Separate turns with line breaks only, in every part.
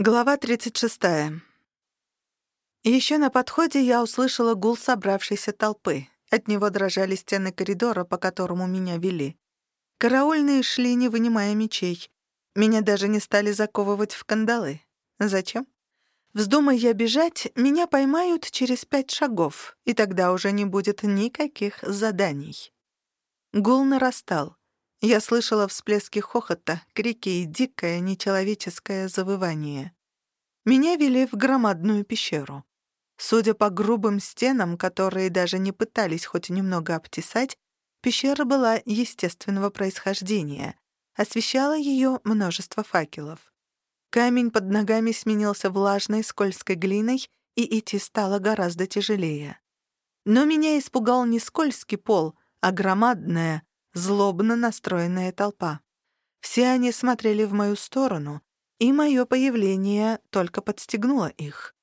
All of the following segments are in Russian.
Глава 36. Еще на подходе я услышала гул собравшейся толпы. От него дрожали стены коридора, по которому меня вели. Караульные шли, не вынимая мечей. Меня даже не стали заковывать в кандалы. Зачем? Вздумай я бежать, меня поймают через пять шагов, и тогда уже не будет никаких заданий. Гул нарастал. Я слышала всплески хохота, крики и дикое нечеловеческое завывание. Меня вели в громадную пещеру. Судя по грубым стенам, которые даже не пытались хоть немного обтесать, пещера была естественного происхождения. Освещало ее множество факелов. Камень под ногами сменился влажной скользкой глиной, и идти стало гораздо тяжелее. Но меня испугал не скользкий пол, а громадная, злобно настроенная толпа. Все они смотрели в мою сторону, и мое появление только подстегнуло их.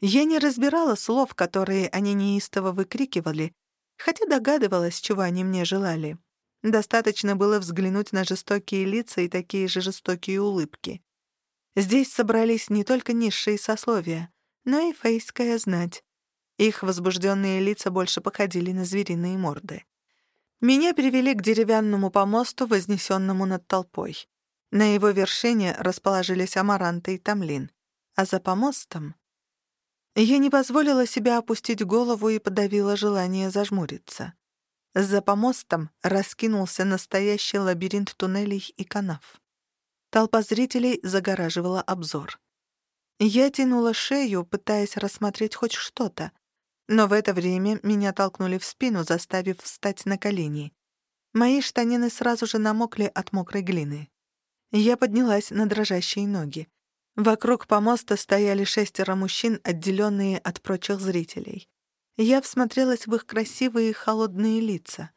Я не разбирала слов, которые они неистово выкрикивали, хотя догадывалась, чего они мне желали. Достаточно было взглянуть на жестокие лица и такие же жестокие улыбки. Здесь собрались не только низшие сословия, но и фейская знать. Их возбужденные лица больше походили на звериные морды. Меня привели к деревянному помосту, вознесенному над толпой. На его вершине расположились Амаранта и Тамлин. А за помостом... Я не позволила себе опустить голову и подавила желание зажмуриться. За помостом раскинулся настоящий лабиринт туннелей и канав. Толпа зрителей загораживала обзор. Я тянула шею, пытаясь рассмотреть хоть что-то, но в это время меня толкнули в спину, заставив встать на колени. Мои штанины сразу же намокли от мокрой глины. Я поднялась на дрожащие ноги. Вокруг помоста стояли шестеро мужчин, отделенные от прочих зрителей. Я всмотрелась в их красивые холодные лица.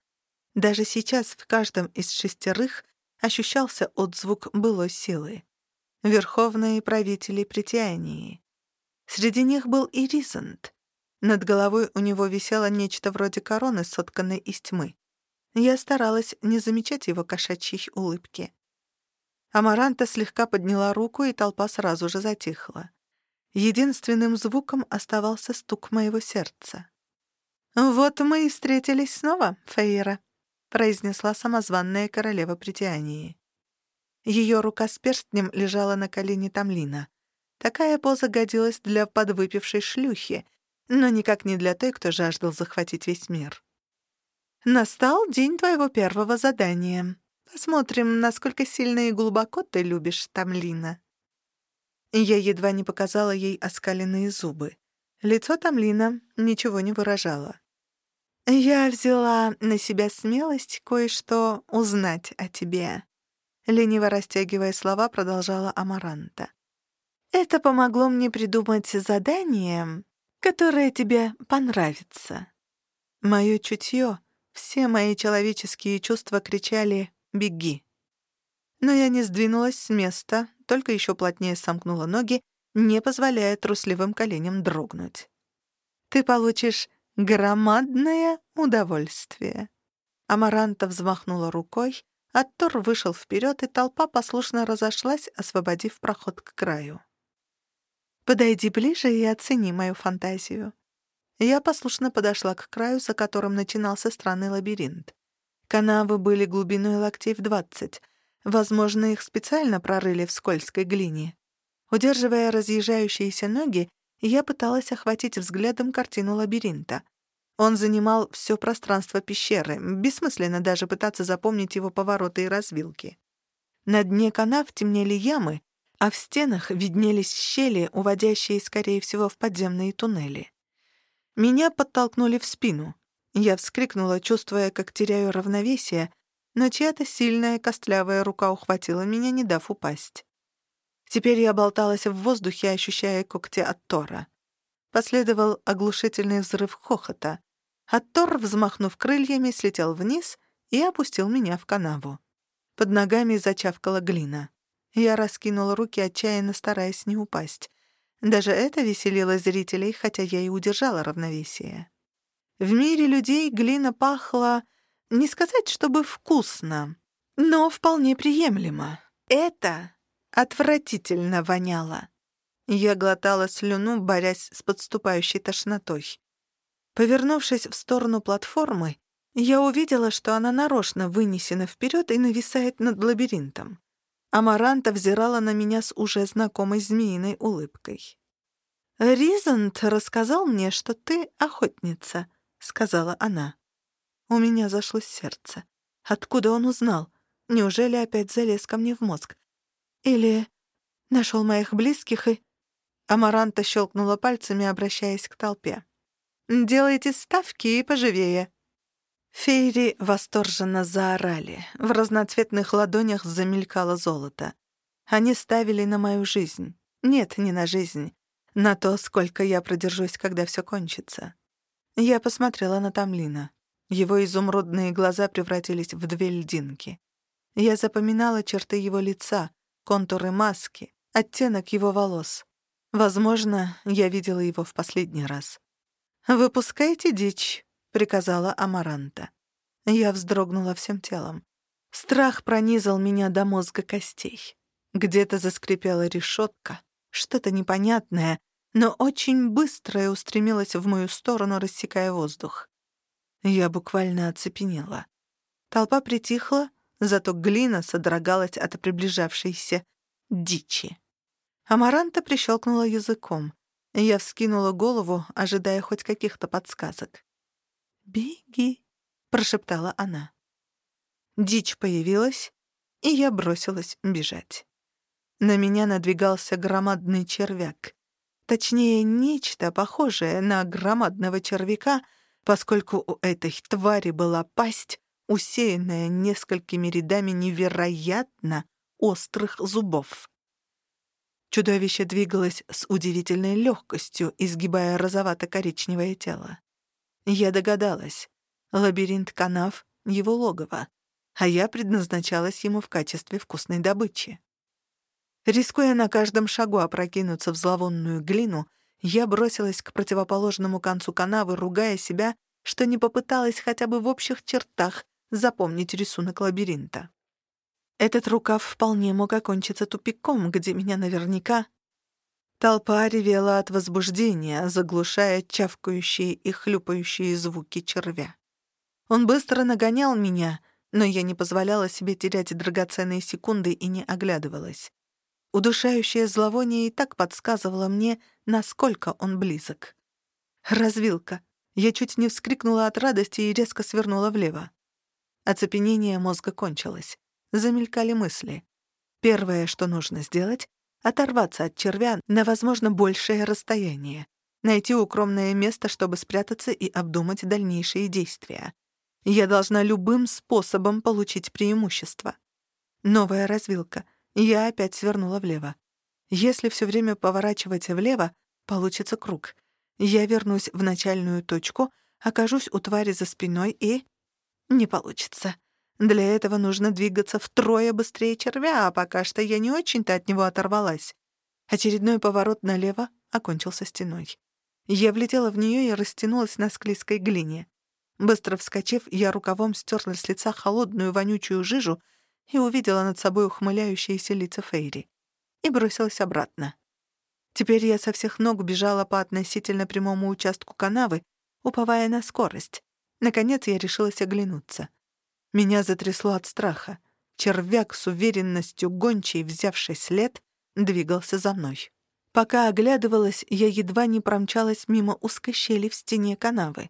Даже сейчас в каждом из шестерых ощущался отзвук былой силы. Верховные правители притянии. Среди них был и Ризант. Над головой у него висело нечто вроде короны, сотканной из тьмы. Я старалась не замечать его кошачьей улыбки. Амаранта слегка подняла руку, и толпа сразу же затихла. Единственным звуком оставался стук моего сердца. «Вот мы и встретились снова, Фейра», — произнесла самозванная королева притянии. Ее рука с перстнем лежала на колене Тамлина. Такая поза годилась для подвыпившей шлюхи, но никак не для той, кто жаждал захватить весь мир. «Настал день твоего первого задания. Посмотрим, насколько сильно и глубоко ты любишь Тамлина». Я едва не показала ей оскаленные зубы. Лицо Тамлина ничего не выражало. «Я взяла на себя смелость кое-что узнать о тебе», — лениво растягивая слова, продолжала Амаранта. «Это помогло мне придумать задание, которая тебе понравится». Моё чутье, все мои человеческие чувства кричали «беги». Но я не сдвинулась с места, только ещё плотнее сомкнула ноги, не позволяя трусливым коленям дрогнуть. «Ты получишь громадное удовольствие». Амаранта взмахнула рукой, Аттор вышел вперед, и толпа послушно разошлась, освободив проход к краю. Подойди ближе и оцени мою фантазию». Я послушно подошла к краю, за которым начинался странный лабиринт. Канавы были глубиной локтей в двадцать. Возможно, их специально прорыли в скользкой глине. Удерживая разъезжающиеся ноги, я пыталась охватить взглядом картину лабиринта. Он занимал все пространство пещеры, бессмысленно даже пытаться запомнить его повороты и развилки. На дне канав темнели ямы, а в стенах виднелись щели, уводящие, скорее всего, в подземные туннели. Меня подтолкнули в спину. Я вскрикнула, чувствуя, как теряю равновесие, но чья-то сильная костлявая рука ухватила меня, не дав упасть. Теперь я болталась в воздухе, ощущая когти от Тора. Последовал оглушительный взрыв хохота. Аттор, взмахнув крыльями, слетел вниз и опустил меня в канаву. Под ногами зачавкала глина. Я раскинула руки, отчаянно стараясь не упасть. Даже это веселило зрителей, хотя я и удержала равновесие. В мире людей глина пахла, не сказать, чтобы вкусно, но вполне приемлемо. Это отвратительно воняло. Я глотала слюну, борясь с подступающей тошнотой. Повернувшись в сторону платформы, я увидела, что она нарочно вынесена вперед и нависает над лабиринтом. Амаранта взирала на меня с уже знакомой змеиной улыбкой. «Ризант рассказал мне, что ты охотница», — сказала она. У меня зашло сердце. Откуда он узнал? Неужели опять залез ко мне в мозг? Или нашел моих близких и... Амаранта щелкнула пальцами, обращаясь к толпе. «Делайте ставки и поживее». Фейри восторженно заорали. В разноцветных ладонях замелькало золото. Они ставили на мою жизнь. Нет, не на жизнь. На то, сколько я продержусь, когда все кончится. Я посмотрела на Тамлина. Его изумрудные глаза превратились в две льдинки. Я запоминала черты его лица, контуры маски, оттенок его волос. Возможно, я видела его в последний раз. «Выпускайте дичь», — приказала Амаранта. Я вздрогнула всем телом. Страх пронизал меня до мозга костей. Где-то заскрипела решетка, что-то непонятное, но очень быстрое устремилось в мою сторону, рассекая воздух. Я буквально оцепенела. Толпа притихла, зато глина содрогалась от приближавшейся дичи. Амаранта прищелкнула языком. Я вскинула голову, ожидая хоть каких-то подсказок. «Беги», — прошептала она. Дичь появилась, и я бросилась бежать. На меня надвигался громадный червяк. Точнее, нечто похожее на громадного червяка, поскольку у этой твари была пасть, усеянная несколькими рядами невероятно острых зубов. Чудовище двигалось с удивительной легкостью, изгибая розовато-коричневое тело. Я догадалась. Лабиринт канав — его логово, а я предназначалась ему в качестве вкусной добычи. Рискуя на каждом шагу опрокинуться в зловонную глину, я бросилась к противоположному концу канавы, ругая себя, что не попыталась хотя бы в общих чертах запомнить рисунок лабиринта. Этот рукав вполне мог окончиться тупиком, где меня наверняка... Толпа ревела от возбуждения, заглушая чавкающие и хлюпающие звуки червя. Он быстро нагонял меня, но я не позволяла себе терять драгоценные секунды и не оглядывалась. Удушающее зловоние и так подсказывало мне, насколько он близок. Развилка. Я чуть не вскрикнула от радости и резко свернула влево. Оцепенение мозга кончилось. Замелькали мысли. Первое, что нужно сделать — оторваться от червя на, возможно, большее расстояние. Найти укромное место, чтобы спрятаться и обдумать дальнейшие действия. Я должна любым способом получить преимущество. Новая развилка — я опять свернула влево. Если все время поворачивать влево, получится круг. Я вернусь в начальную точку, окажусь у твари за спиной и... Не получится. Для этого нужно двигаться втрое быстрее червя, а пока что я не очень-то от него оторвалась. Очередной поворот налево окончился стеной. Я влетела в нее и растянулась на склизкой глине. Быстро вскочив, я рукавом стерла с лица холодную вонючую жижу и увидела над собой ухмыляющиеся лица Фейри. И бросилась обратно. Теперь я со всех ног бежала по относительно прямому участку канавы, уповая на скорость. Наконец я решилась оглянуться. Меня затрясло от страха. Червяк с уверенностью гончей, взявший след, двигался за мной. Пока оглядывалась, я едва не промчалась мимо узкой щели в стене канавы.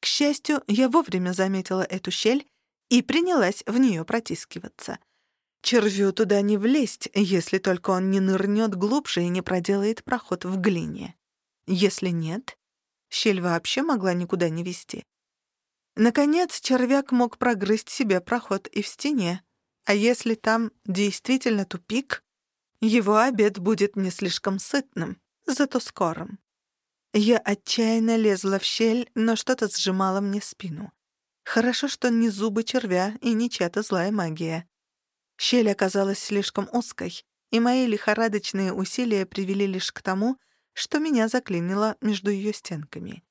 К счастью, я вовремя заметила эту щель и принялась в нее протискиваться. Червю туда не влезть, если только он не нырнет глубже и не проделает проход в глине. Если нет, щель вообще могла никуда не вести. Наконец, червяк мог прогрызть себе проход и в стене, а если там действительно тупик, его обед будет не слишком сытным, зато скорым. Я отчаянно лезла в щель, но что-то сжимало мне спину. Хорошо, что не зубы червя и не чья-то злая магия. Щель оказалась слишком узкой, и мои лихорадочные усилия привели лишь к тому, что меня заклинило между ее стенками.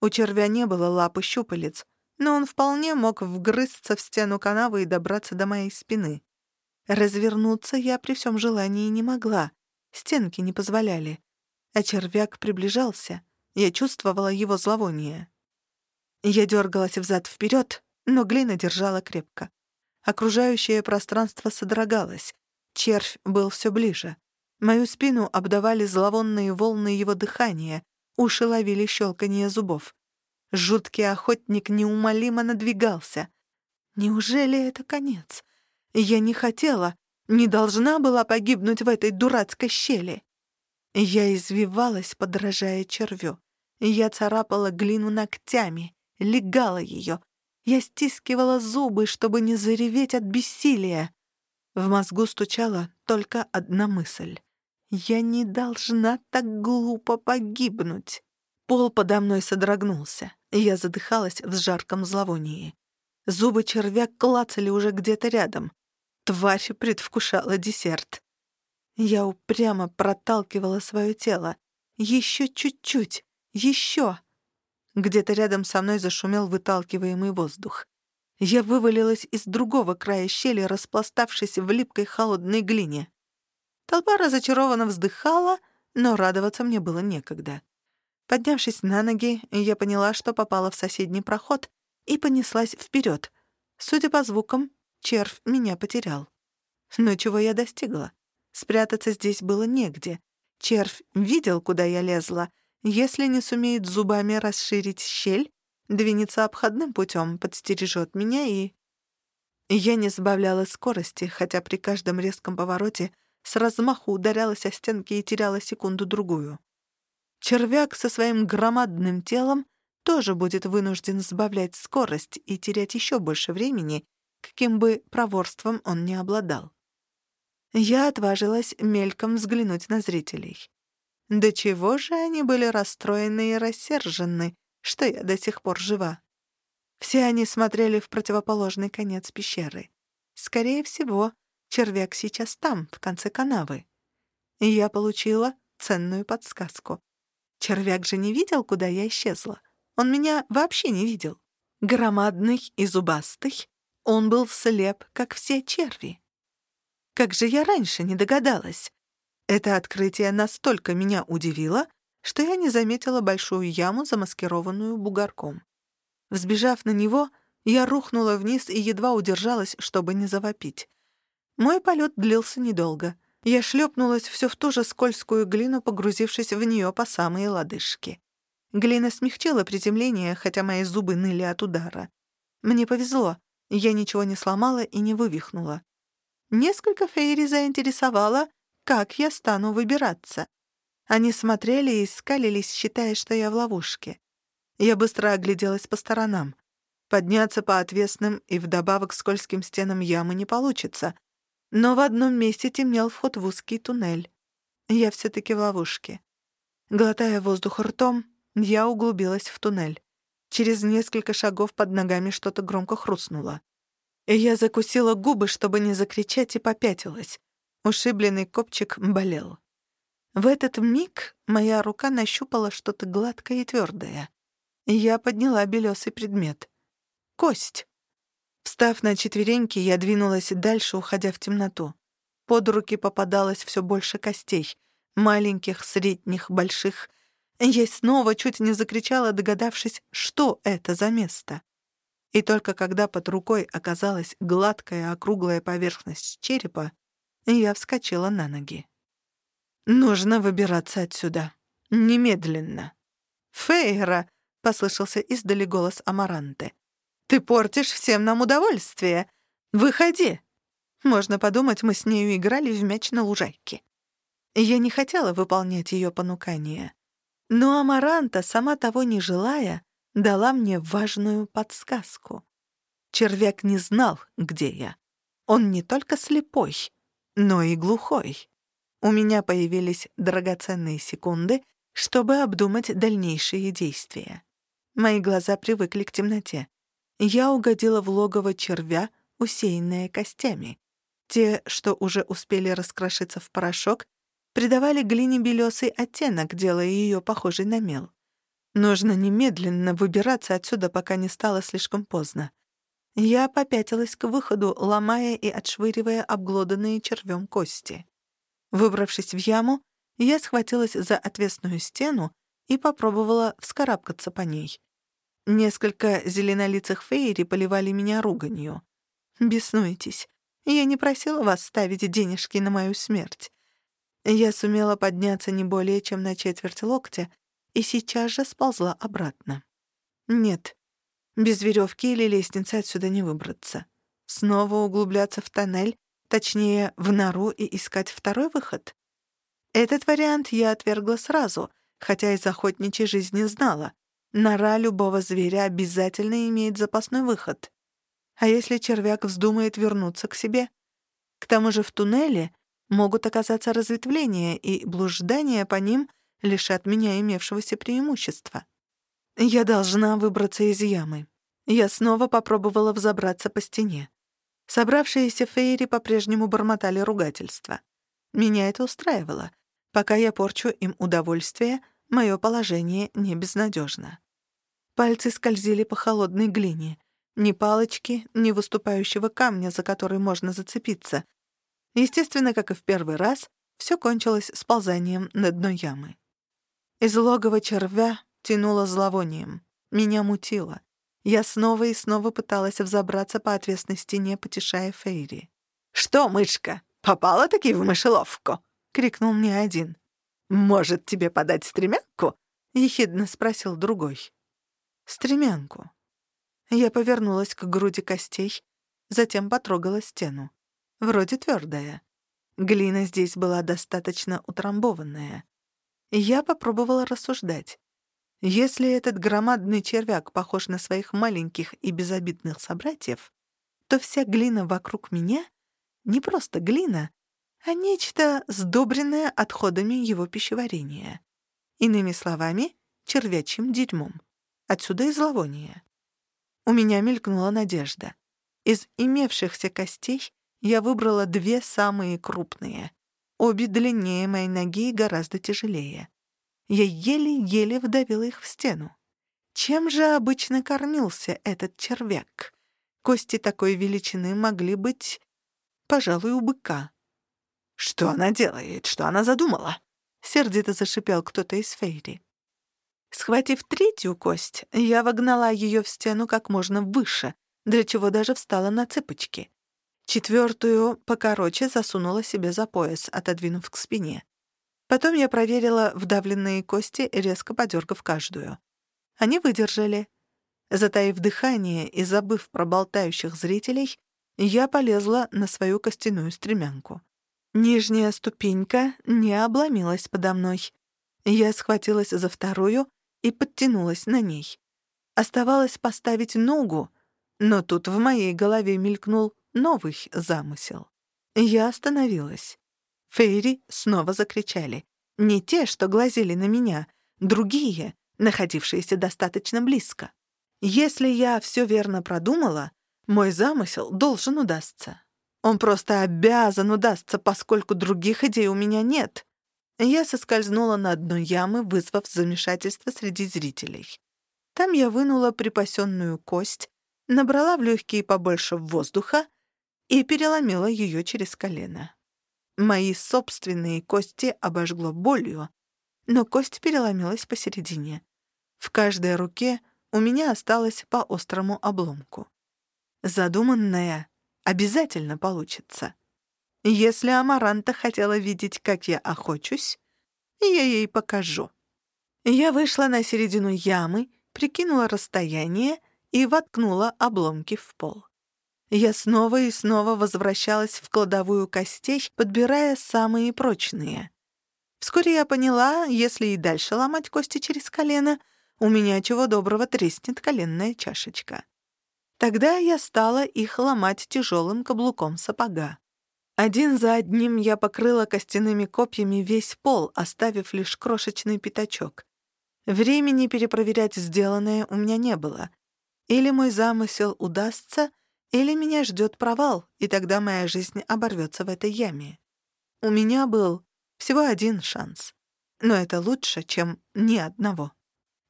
У червя не было лап и щупалец, но он вполне мог вгрызться в стену канавы и добраться до моей спины. Развернуться я при всем желании не могла. Стенки не позволяли. а червяк приближался. Я чувствовала его зловоние. Я дергалась взад-вперед, но глина держала крепко. Окружающее пространство содрогалось. Червь был все ближе. Мою спину обдавали зловонные волны его дыхания, уши ловили щелканье зубов. Жуткий охотник неумолимо надвигался. Неужели это конец? Я не хотела, не должна была погибнуть в этой дурацкой щели. Я извивалась, подражая червю. Я царапала глину ногтями, легала ее. Я стискивала зубы, чтобы не зареветь от бессилия. В мозгу стучала только одна мысль. Я не должна так глупо погибнуть. Пол подо мной содрогнулся. Я задыхалась в жарком зловонии. Зубы червя клацали уже где-то рядом. Тварь предвкушала десерт. Я упрямо проталкивала свое тело. Еще чуть-чуть. Еще. Где-то рядом со мной зашумел выталкиваемый воздух. Я вывалилась из другого края щели, распластавшись в липкой холодной глине. Толпа разочарованно вздыхала, но радоваться мне было некогда. Поднявшись на ноги, я поняла, что попала в соседний проход и понеслась вперед. Судя по звукам, червь меня потерял. Но чего я достигла? Спрятаться здесь было негде. Червь видел, куда я лезла. Если не сумеет зубами расширить щель, двинется обходным путем, подстережет меня и... Я не сбавляла скорости, хотя при каждом резком повороте с размаху ударялась о стенки и теряла секунду-другую. Червяк со своим громадным телом тоже будет вынужден сбавлять скорость и терять еще больше времени, каким бы проворством он ни обладал. Я отважилась мельком взглянуть на зрителей. До чего же они были расстроены и рассержены, что я до сих пор жива. Все они смотрели в противоположный конец пещеры. Скорее всего, червяк сейчас там, в конце канавы. И я получила ценную подсказку. Червяк же не видел, куда я исчезла. Он меня вообще не видел. Громадный и зубастый, он был слеп, как все черви. Как же я раньше не догадалась? Это открытие настолько меня удивило, что я не заметила большую яму, замаскированную бугорком. Взбежав на него, я рухнула вниз и едва удержалась, чтобы не завопить. Мой полет длился недолго. Я шлепнулась все в ту же скользкую глину, погрузившись в нее по самые лодыжки. Глина смягчила приземление, хотя мои зубы ныли от удара. Мне повезло, я ничего не сломала и не вывихнула. Несколько фейри заинтересовало, как я стану выбираться. Они смотрели и скалились, считая, что я в ловушке. Я быстро огляделась по сторонам. Подняться по отвесным и вдобавок скользким стенам ямы не получится. Но в одном месте темнел вход в узкий туннель. Я все таки в ловушке. Глотая воздух ртом, я углубилась в туннель. Через несколько шагов под ногами что-то громко хрустнуло. Я закусила губы, чтобы не закричать, и попятилась. Ушибленный копчик болел. В этот миг моя рука нащупала что-то гладкое и твердое. Я подняла белесый предмет. Кость. Встав на четвереньки, я двинулась дальше, уходя в темноту. Под руки попадалось все больше костей. Маленьких, средних, больших. Я снова чуть не закричала, догадавшись, что это за место. И только когда под рукой оказалась гладкая округлая поверхность черепа, я вскочила на ноги. «Нужно выбираться отсюда. Немедленно». «Фейра!» — послышался издали голос Амаранты. «Ты портишь всем нам удовольствие. Выходи!» Можно подумать, мы с нею играли в мяч на лужайке. Я не хотела выполнять ее понукание. Но Амаранта, сама того не желая, дала мне важную подсказку. Червяк не знал, где я. Он не только слепой, но и глухой. У меня появились драгоценные секунды, чтобы обдумать дальнейшие действия. Мои глаза привыкли к темноте. Я угодила в логово червя, усеянное костями. Те, что уже успели раскрошиться в порошок, придавали глине белесый оттенок, делая ее похожей на мел. Нужно немедленно выбираться отсюда, пока не стало слишком поздно. Я попятилась к выходу, ломая и отшвыривая обглоданные червем кости. Выбравшись в яму, Я схватилась за отвесную стену и попробовала вскарабкаться по ней. Несколько зеленолицых фейри поливали меня руганью. «Беснуетесь. Я не просила вас ставить денежки на мою смерть. Я сумела подняться не более чем на четверть локтя и сейчас же сползла обратно. Нет, без веревки или лестницы отсюда не выбраться. Снова углубляться в тоннель, точнее, в нору и искать второй выход? Этот вариант я отвергла сразу, хотя из охотничьей жизни знала. Нора любого зверя обязательно имеет запасной выход. А если червяк вздумает вернуться к себе? К тому же в туннеле могут оказаться разветвления, и блуждания по ним лишат меня имевшегося преимущества. Я должна выбраться из ямы. Я снова попробовала взобраться по стене. Собравшиеся фейри по-прежнему бормотали ругательства. Меня это устраивало. Пока я порчу им удовольствие, мое положение не безнадежно. Пальцы скользили по холодной глине. Ни палочки, ни выступающего камня, за который можно зацепиться, Естественно, как и в первый раз, все кончилось сползанием на дно ямы. Из логова червя тянуло зловонием. Меня мутило. Я снова и снова пыталась взобраться по отвесной стене, потешая Фейри. «Что, мышка, попала-таки в мышеловку?» — крикнул мне один. «Может, тебе подать стремянку?» — ехидно спросил другой. «Стремянку». Я повернулась к груди костей, затем потрогала стену. Вроде твердая. Глина здесь была достаточно утрамбованная. Я попробовала рассуждать. Если этот громадный червяк похож на своих маленьких и безобидных собратьев, то вся глина вокруг меня — не просто глина, а нечто, сдобренное отходами его пищеварения. Иными словами, червячьим дерьмом. Отсюда и зловоние. У меня мелькнула надежда. Из имевшихся костей я выбрала две самые крупные. Обе длиннее моей ноги и гораздо тяжелее. Я еле-еле вдавила их в стену. Чем же обычно кормился этот червяк? Кости такой величины могли быть, пожалуй, у быка. «Что она делает? Что она задумала?» — сердито зашипел кто-то из Фейри. Схватив третью кость, я вогнала ее в стену как можно выше, для чего даже встала на цыпочки. Четвертую покороче засунула себе за пояс, отодвинув к спине. Потом я проверила вдавленные кости, резко подергав каждую. Они выдержали. Затаив дыхание и забыв про болтающих зрителей, я полезла на свою костяную стремянку. Нижняя ступенька не обломилась подо мной. Я схватилась за вторую и подтянулась на ней. Оставалось поставить ногу, но тут в моей голове мелькнул новый замысел. Я остановилась. Фейри снова закричали. Не те, что глазели на меня, другие, находившиеся достаточно близко. Если я все верно продумала, мой замысел должен удастся. Он просто обязан удастся, поскольку других идей у меня нет. Я соскользнула на дно ямы, вызвав замешательство среди зрителей. Там я вынула припасенную кость, набрала в легкие побольше воздуха и переломила ее через колено. Мои собственные кости обожгло болью, но кость переломилась посередине. В каждой руке у меня осталось по острому обломку. Задуманное обязательно получится. Если Амаранта хотела видеть, как я охочусь, я ей покажу. Я вышла на середину ямы, прикинула расстояние и воткнула обломки в пол. Я снова и снова возвращалась в кладовую костей, подбирая самые прочные. Вскоре я поняла, если и дальше ломать кости через колено, у меня чего доброго треснет коленная чашечка. Тогда я стала их ломать тяжелым каблуком сапога. Один за одним я покрыла костяными копьями весь пол, оставив лишь крошечный пятачок. Времени перепроверять сделанное у меня не было. Или мой замысел удастся, или меня ждет провал, и тогда моя жизнь оборвется в этой яме. У меня был всего один шанс. Но это лучше, чем ни одного.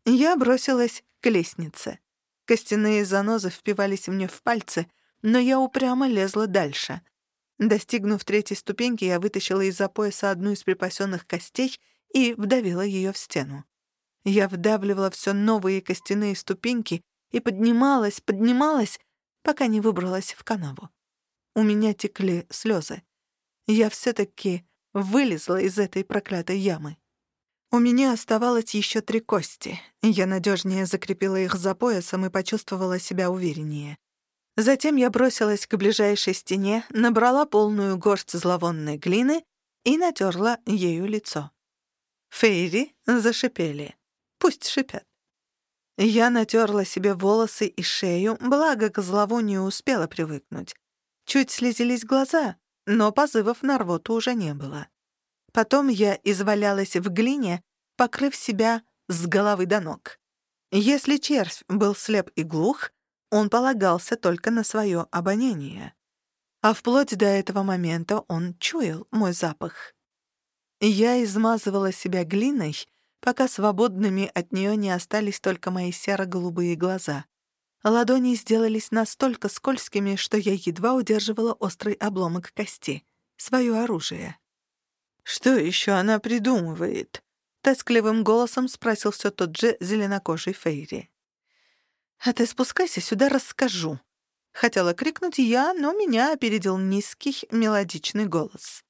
Я бросилась к лестнице. Костяные занозы впивались мне в пальцы, но я упрямо лезла дальше. Достигнув третьей ступеньки, я вытащила из-за пояса одну из припасенных костей и вдавила ее в стену. Я вдавливала все новые костяные ступеньки и поднималась, поднималась, пока не выбралась в канаву. У меня текли слезы. Я все-таки вылезла из этой проклятой ямы. У меня оставалось еще три кости. Я надежнее закрепила их за поясом и почувствовала себя увереннее. Затем я бросилась к ближайшей стене, набрала полную горсть зловонной глины и натерла ею лицо. Фейри зашипели. Пусть шипят. Я натерла себе волосы и шею, благо к зловонию успела привыкнуть. Чуть слезились глаза, но позывов на рвоту уже не было. Потом я извалялась в глине, покрыв себя с головы до ног. Если червь был слеп и глух, он полагался только на свое обоняние. А вплоть до этого момента он чуял мой запах. Я измазывала себя глиной, пока свободными от нее не остались только мои серо-голубые глаза. Ладони сделались настолько скользкими, что я едва удерживала острый обломок кости, свое оружие. «Что еще она придумывает?» — тоскливым голосом спросил все тот же зеленокожий Фейри. «А ты спускайся сюда, расскажу». Хотела крикнуть я, но меня опередил низкий мелодичный голос.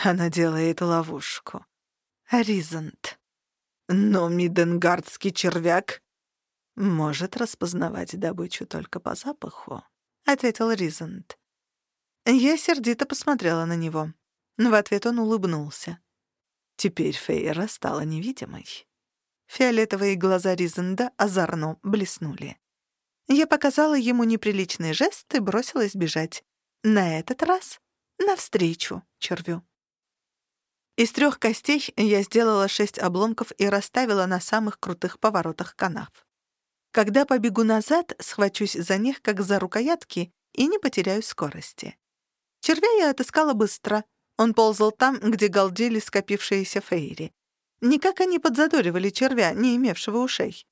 Она делает ловушку. Аризант. Но миденгардский червяк может распознавать добычу только по запаху, — ответил Ризант. Я сердито посмотрела на него. В ответ он улыбнулся. Теперь Фейра стала невидимой. Фиолетовые глаза Ризенда озорно блеснули. Я показала ему неприличный жест и бросилась бежать. На этот раз навстречу червю. Из трех костей я сделала шесть обломков и расставила на самых крутых поворотах канав. Когда побегу назад, схвачусь за них, как за рукоятки, и не потеряю скорости. Червя я отыскала быстро. Он ползал там, где галдели скопившиеся фейри. Никак они подзадоривали червя, не имевшего ушей.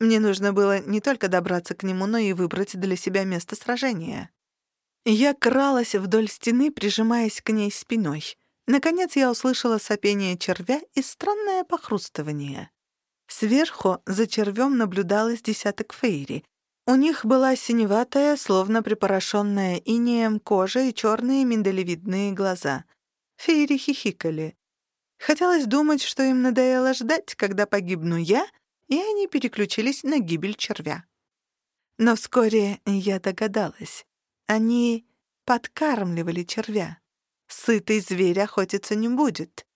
Мне нужно было не только добраться к нему, но и выбрать для себя место сражения. Я кралась вдоль стены, прижимаясь к ней спиной. Наконец я услышала сопение червя и странное похрустывание. Сверху за червем наблюдалось десяток фейри. У них была синеватая, словно припорошенная инеем кожа и черные миндалевидные глаза. Фейри хихикали. Хотелось думать, что им надоело ждать, когда погибну я, и они переключились на гибель червя. Но вскоре я догадалась. Они подкармливали червя. Сытый зверь охотиться не будет.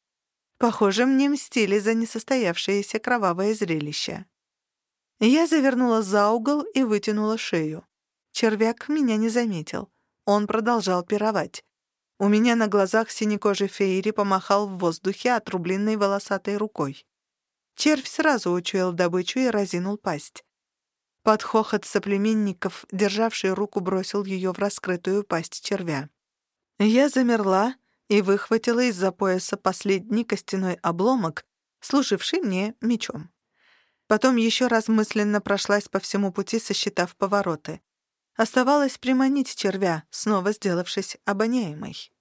Похоже, мне мстили за несостоявшееся кровавое зрелище. Я завернула за угол и вытянула шею. Червяк меня не заметил. Он продолжал пировать. У меня на глазах синекожий Фейри помахал в воздухе отрубленной волосатой рукой. Червь сразу учуял добычу и разинул пасть. Под хохот соплеменников, державший руку, бросил ее в раскрытую пасть червя. Я замерла и выхватила из-за пояса последний костяной обломок, служивший мне мечом. Потом еще раз мысленно прошлась по всему пути, сосчитав повороты. Оставалось приманить червя, снова сделавшись обоняемой.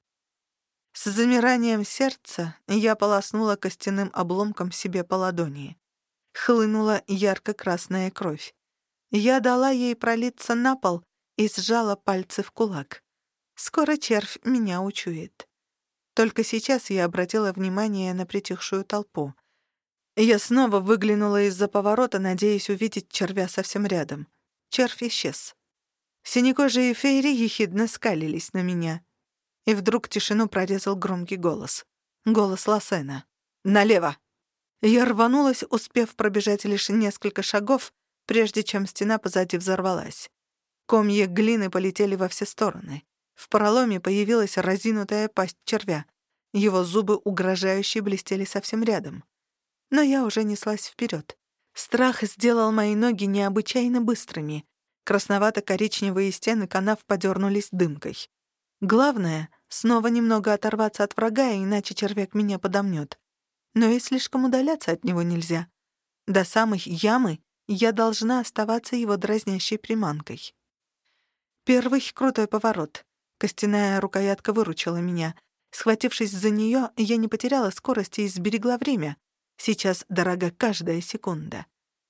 С замиранием сердца я полоснула костяным обломком себе по ладони. Хлынула ярко-красная кровь. Я дала ей пролиться на пол и сжала пальцы в кулак. Скоро червь меня учует. Только сейчас я обратила внимание на притихшую толпу. Я снова выглянула из-за поворота, надеясь увидеть червя совсем рядом. Червь исчез. Синекожие фейри ехидно скалились на меня. И вдруг тишину прорезал громкий голос. Голос Лосена. «Налево!» Я рванулась, успев пробежать лишь несколько шагов, прежде чем стена позади взорвалась. Комья глины полетели во все стороны. В проломе появилась разинутая пасть червя. Его зубы угрожающе блестели совсем рядом. Но я уже неслась вперед. Страх сделал мои ноги необычайно быстрыми. Красновато-коричневые стены канав подернулись дымкой. Главное — снова немного оторваться от врага, иначе червяк меня подомнет. Но и слишком удаляться от него нельзя. До самой ямы я должна оставаться его дразнящей приманкой. Первый крутой поворот. Костяная рукоятка выручила меня. Схватившись за нее, я не потеряла скорости и сберегла время. Сейчас дорога каждая секунда.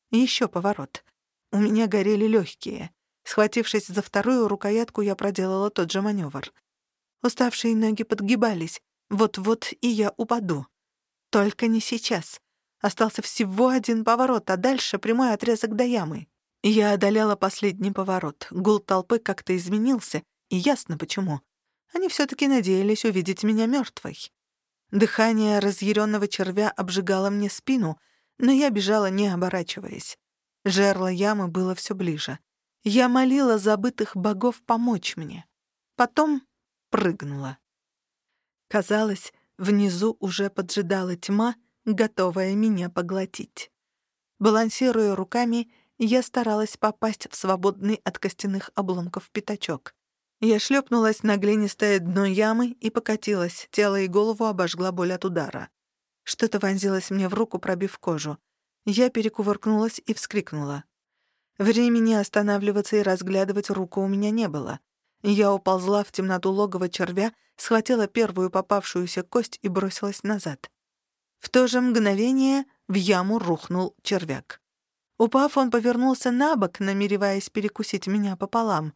Еще поворот. У меня горели легкие. Схватившись за вторую рукоятку, я проделала тот же маневр. Уставшие ноги подгибались. Вот-вот и я упаду. Только не сейчас. Остался всего один поворот, а дальше прямой отрезок до ямы. Я одолела последний поворот. Гул толпы как-то изменился, и ясно почему. Они все таки надеялись увидеть меня мертвой. Дыхание разъяренного червя обжигало мне спину, но я бежала, не оборачиваясь. Жерло ямы было все ближе. Я молила забытых богов помочь мне. Потом прыгнула. Казалось, внизу уже поджидала тьма, готовая меня поглотить. Балансируя руками, я старалась попасть в свободный от костяных обломков пятачок. Я шлепнулась на глинистое дно ямы и покатилась, тело и голову обожгла боль от удара. Что-то вонзилось мне в руку, пробив кожу. Я перекувыркнулась и вскрикнула. Времени останавливаться и разглядывать руку у меня не было. Я уползла в темноту логова червя, схватила первую попавшуюся кость и бросилась назад. В то же мгновение в яму рухнул червяк. Упав, он повернулся на бок, намереваясь перекусить меня пополам.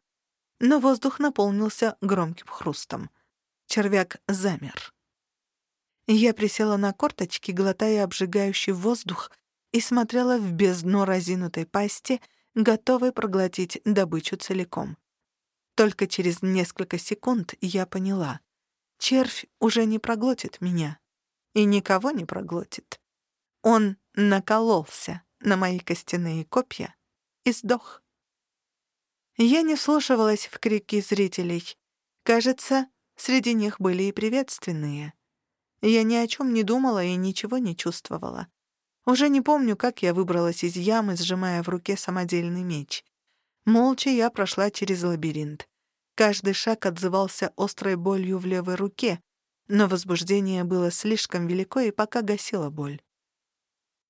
Но воздух наполнился громким хрустом. Червяк замер. Я присела на корточки, глотая обжигающий воздух, и смотрела в бездну разинутой пасти, готовой проглотить добычу целиком. Только через несколько секунд я поняла. Червь уже не проглотит меня. И никого не проглотит. Он накололся на мои костяные копья и сдох. Я не вслушивалась в крики зрителей. Кажется, среди них были и приветственные. Я ни о чем не думала и ничего не чувствовала. Уже не помню, как я выбралась из ямы, сжимая в руке самодельный меч. Молча я прошла через лабиринт. Каждый шаг отзывался острой болью в левой руке, но возбуждение было слишком велико и пока гасило боль.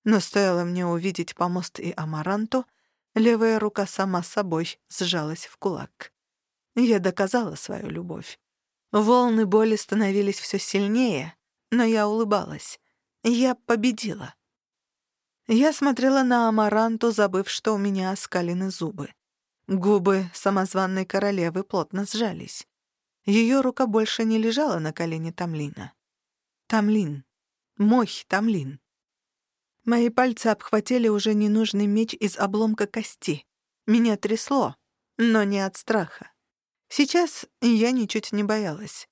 Но стоило мне увидеть помост и амаранту, левая рука сама собой сжалась в кулак. Я доказала свою любовь. Волны боли становились все сильнее, но я улыбалась. Я победила. Я смотрела на Амаранту, забыв, что у меня оскалены зубы. Губы самозванной королевы плотно сжались. Ее рука больше не лежала на колене Тамлина. Тамлин. Мой Тамлин. Мои пальцы обхватили уже ненужный меч из обломка кости. Меня трясло, но не от страха. Сейчас я ничуть не боялась.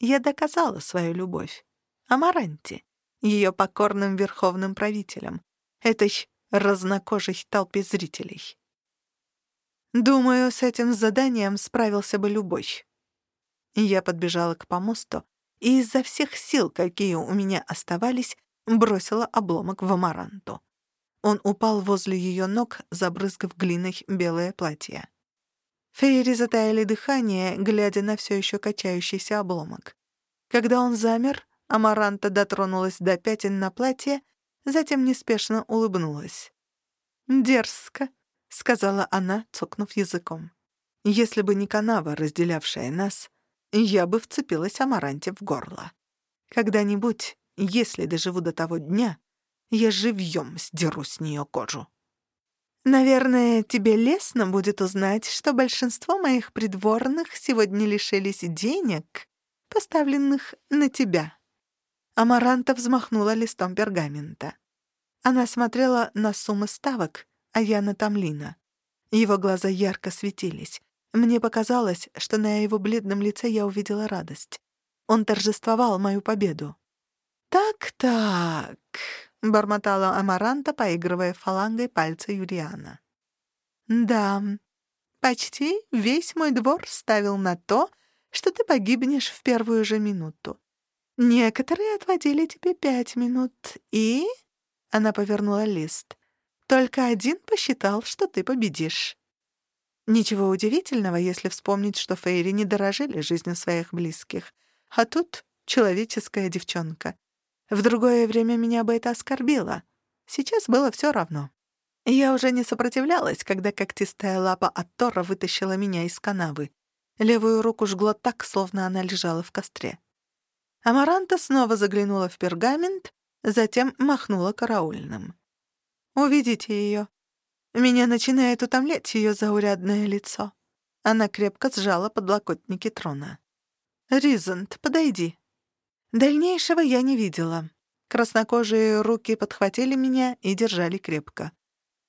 Я доказала свою любовь. Амаранте, ее покорным верховным правителем, этой разнокожей толпе зрителей. Думаю, с этим заданием справился бы любой. Я подбежала к помосту и изо всех сил, какие у меня оставались, бросила обломок в амаранту. Он упал возле ее ног, забрызгав глиной белое платье. Фейри затаяли дыхание, глядя на все еще качающийся обломок. Когда он замер, Амаранта дотронулась до пятен на платье, затем неспешно улыбнулась. «Дерзко», — сказала она, цокнув языком. «Если бы не канава, разделявшая нас, я бы вцепилась Амаранте в горло. Когда-нибудь если доживу до того дня, я живьем сдеру с нее кожу. Наверное, тебе лестно будет узнать, что большинство моих придворных сегодня лишились денег, поставленных на тебя. Амаранта взмахнула листом пергамента. Она смотрела на суммы ставок, а я на Тамлина. Его глаза ярко светились. Мне показалось, что на его бледном лице я увидела радость. Он торжествовал мою победу. «Так-так», — бормотала Амаранта, поигрывая фалангой пальца Юлиана. «Да, почти весь мой двор ставил на то, что ты погибнешь в первую же минуту. Некоторые отводили тебе пять минут, и...» Она повернула лист. «Только один посчитал, что ты победишь». Ничего удивительного, если вспомнить, что Фейри не дорожили жизнью своих близких. А тут человеческая девчонка. В другое время меня бы это оскорбило. Сейчас было все равно. Я уже не сопротивлялась, когда когтистая лапа от Тора вытащила меня из канавы. Левую руку жгло так, словно она лежала в костре. Амаранта снова заглянула в пергамент, затем махнула караульным. «Уведите ее. Меня начинает утомлять ее заурядное лицо». Она крепко сжала подлокотники трона. «Ризант, подойди». Дальнейшего я не видела. Краснокожие руки подхватили меня и держали крепко.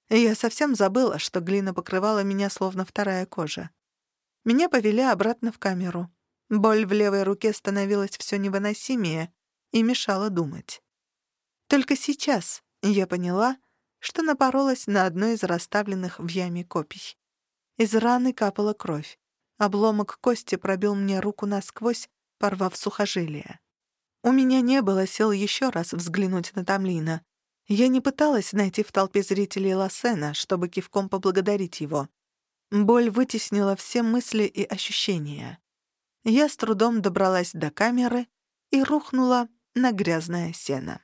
Я совсем забыла, что глина покрывала меня словно вторая кожа. Меня повели обратно в камеру. Боль в левой руке становилась все невыносимее и мешала думать. Только сейчас я поняла, что напоролась на одно из расставленных в яме копий. Из раны капала кровь. Обломок кости пробил мне руку насквозь, порвав сухожилие. У меня не было сил еще раз взглянуть на Тамлина. Я не пыталась найти в толпе зрителей Лассена, чтобы кивком поблагодарить его. Боль вытеснила все мысли и ощущения. Я с трудом добралась до камеры и рухнула на грязное сено.